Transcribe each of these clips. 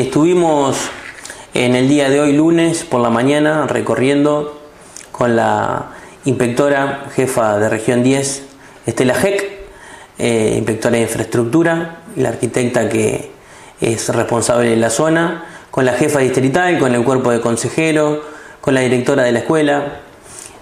Estuvimos en el día de hoy, lunes, por la mañana, recorriendo con la inspectora jefa de región 10, Estela Heck, eh, inspectora de infraestructura, la arquitecta que es responsable de la zona, con la jefa distrital, con el cuerpo de consejeros, con la directora de la escuela.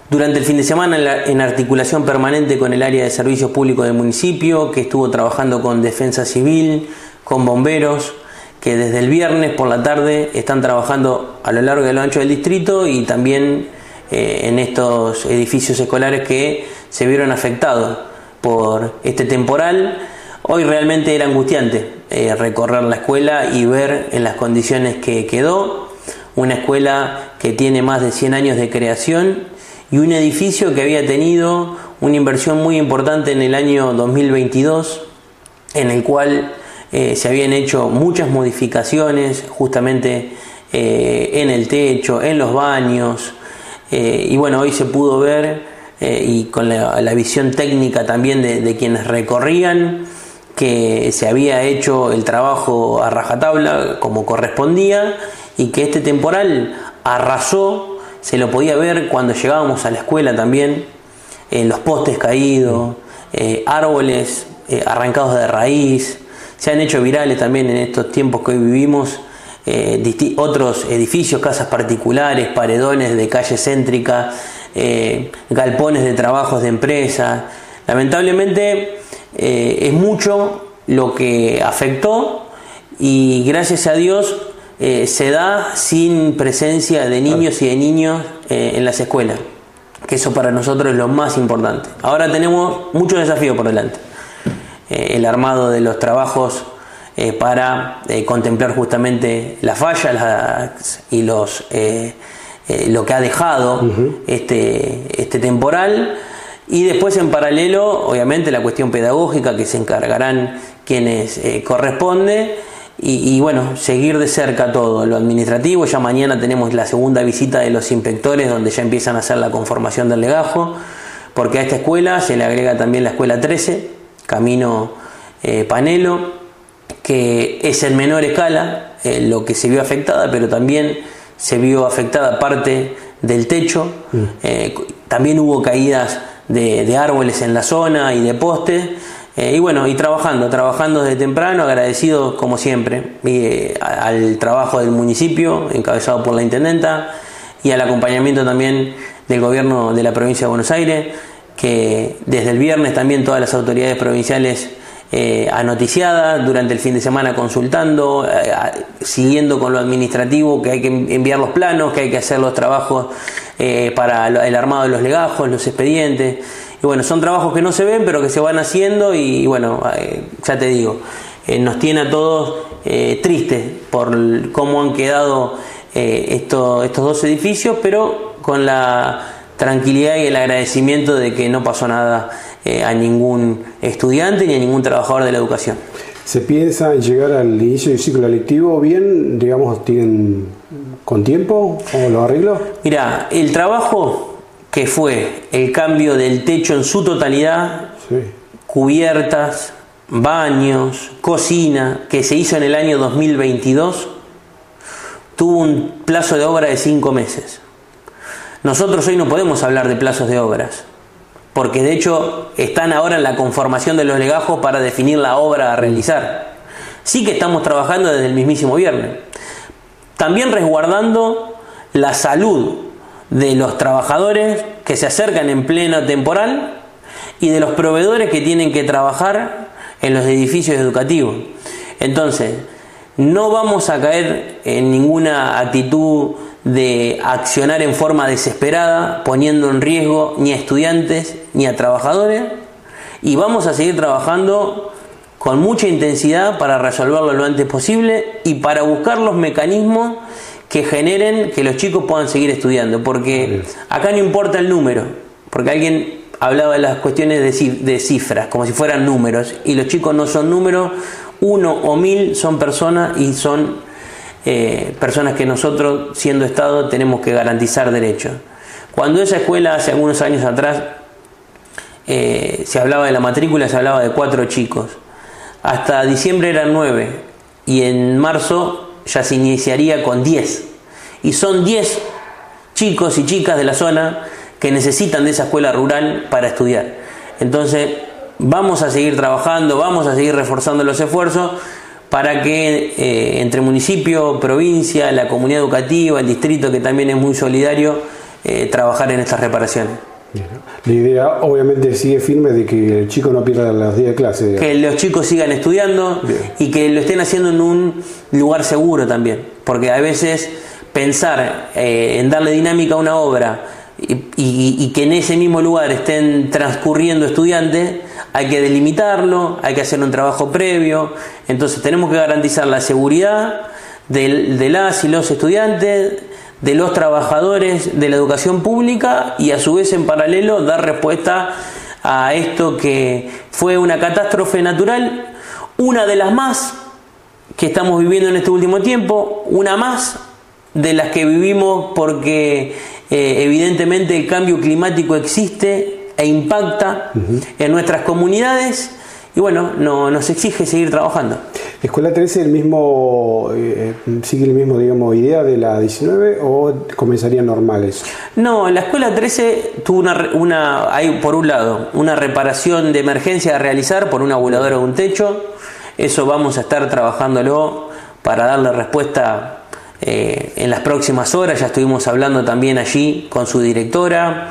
Durante el fin de semana, en articulación permanente con el área de servicios públicos del municipio, que estuvo trabajando con defensa civil, con bomberos, que desde el viernes por la tarde están trabajando a lo largo y a lo ancho del distrito y también eh, en estos edificios escolares que se vieron afectados por este temporal. Hoy realmente era angustiante eh, recorrer la escuela y ver en las condiciones que quedó. Una escuela que tiene más de 100 años de creación y un edificio que había tenido una inversión muy importante en el año 2022, en el cual eh, se habían hecho muchas modificaciones justamente eh, en el techo, en los baños, eh, y bueno, hoy se pudo ver, y con la, visión técnica también de, quienes recorrían, que se había hecho el trabajo a rajatabla como correspondía, y que este temporal arrasó, se lo podía ver cuando llegábamos a la escuela también, los postes caídos, árboles arrancados de raíz, se han hecho virales también en estos tiempos que hoy vivimos eh, otros edificios, casas particulares, paredones de calle céntrica, eh, galpones de trabajos de empresa. Lamentablemente eh, es mucho lo que afectó y gracias a Dios se da sin presencia de niños y de niños en las escuelas, que eso para nosotros es lo más importante. Ahora tenemos muchos desafíos por delante. Eh, el armado de los trabajos eh, para eh, contemplar justamente las fallas y los lo que ha dejado este, este temporal. Y después en paralelo obviamente la cuestión pedagógica que se encargarán quienes corresponde. Y, y, bueno, seguir de cerca todo lo administrativo. Ya mañana tenemos la segunda visita de los inspectores donde ya empiezan a hacer la conformación del legajo, porque a esta escuela se le agrega también la escuela 13, Camino eh, Panelo, que es en menor escala eh, lo que se vio afectada, pero también se vio afectada parte del techo. Mm. Eh, también hubo caídas de, árboles en la zona y de postes. y bueno, y trabajando, trabajando desde temprano, agradecido como siempre al trabajo del municipio, encabezado por la intendenta, y al acompañamiento también del gobierno de la provincia de Buenos Aires que desde el viernes también todas las autoridades provinciales eh, anoticiadas, durante el fin de semana consultando, eh, siguiendo con lo administrativo, que hay que enviar los planos, que hay que hacer los trabajos eh, para el armado de los legajos, los expedientes. Y bueno, son trabajos que no se ven, pero que se van haciendo y, bueno, ya te digo, nos tiene a todos tristes por cómo han quedado estos dos edificios, pero con la tranquilidad y el agradecimiento de que no pasó nada eh, a ningún estudiante ni a ningún trabajador de la educación. ¿Se piensa en llegar al inicio del ciclo lectivo bien? Digamos, ¿tienen con tiempo? ¿Cómo lo arreglo? Mira, el trabajo que fue el cambio del techo en su totalidad, cubiertas, baños, cocina, que se hizo en el año 2022, tuvo un plazo de obra de cinco meses. Nosotros hoy no podemos hablar de plazos de obras, porque de hecho están ahora en la conformación de los legajos para definir la obra a realizar. Sí que estamos trabajando desde el mismísimo viernes. También resguardando la salud de los trabajadores que se acercan en pleno temporal y de los proveedores que tienen que trabajar en los edificios educativos. Entonces, no vamos a caer en ninguna actitud de accionar en forma desesperada, poniendo en riesgo ni a estudiantes ni a trabajadores, y vamos a seguir trabajando con mucha intensidad para resolverlo lo antes posible y para buscar los mecanismos que generen que los chicos puedan seguir estudiando, porque acá no importa el número, porque alguien hablaba de las cuestiones de cifras, como si fueran números, y los chicos no son números, uno o mil son personas y son eh, personas que nosotros, siendo Estado, tenemos que garantizar derechos. Cuando esa escuela, hace algunos años atrás, eh, se hablaba de la matrícula, se hablaba de cuatro chicos. Hasta diciembre eran nueve y en marzo ya se iniciaría con 10. Y son 10 chicos y chicas de la zona que necesitan de esa escuela rural para estudiar. Entonces, vamos a seguir trabajando, vamos a seguir reforzando los esfuerzos para que eh, entre municipio, provincia, la comunidad educativa, el distrito, que también es muy solidario, eh, trabajar en estas reparaciones. La idea obviamente sigue firme de que el chico no pierda las días de clase. Que los chicos sigan estudiando y que lo estén haciendo en un lugar seguro también, porque a veces pensar eh, en darle dinámica a una obra y, que en ese mismo lugar estén transcurriendo estudiantes, hay que delimitarlo, hay que hacer un trabajo previo, entonces tenemos que garantizar la seguridad de, de las y los estudiantes, de los trabajadores de la educación pública y a su vez en paralelo dar respuesta a esto que fue una catástrofe natural, una de las más que estamos viviendo en este último tiempo, una más de las que vivimos porque eh, evidentemente el cambio climático existe e impacta en nuestras comunidades y bueno, no, nos exige seguir trabajando. ¿Escuela 13 el mismo, eh, sigue el mismo, digamos, idea de la 19 o comenzarían normales? No, la Escuela 13 tuvo una, una, hay por un lado una reparación de emergencia a realizar por una voladora de un techo, eso vamos a estar trabajándolo para darle respuesta eh, en las próximas horas ya estuvimos hablando también allí con su directora,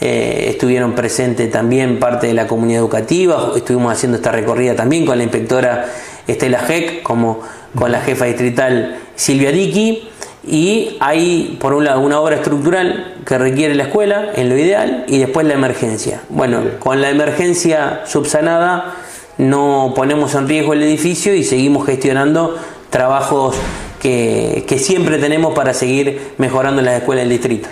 eh, estuvieron presentes también parte de la comunidad educativa, estuvimos haciendo esta recorrida también con la inspectora Estela Heck, como con la jefa distrital Silvia Dicky, y hay por un lado una obra estructural que requiere la escuela, en lo ideal, y después la emergencia. Bueno, con la emergencia subsanada no ponemos en riesgo el edificio y seguimos gestionando trabajos que, siempre tenemos para seguir mejorando las escuelas del distrito.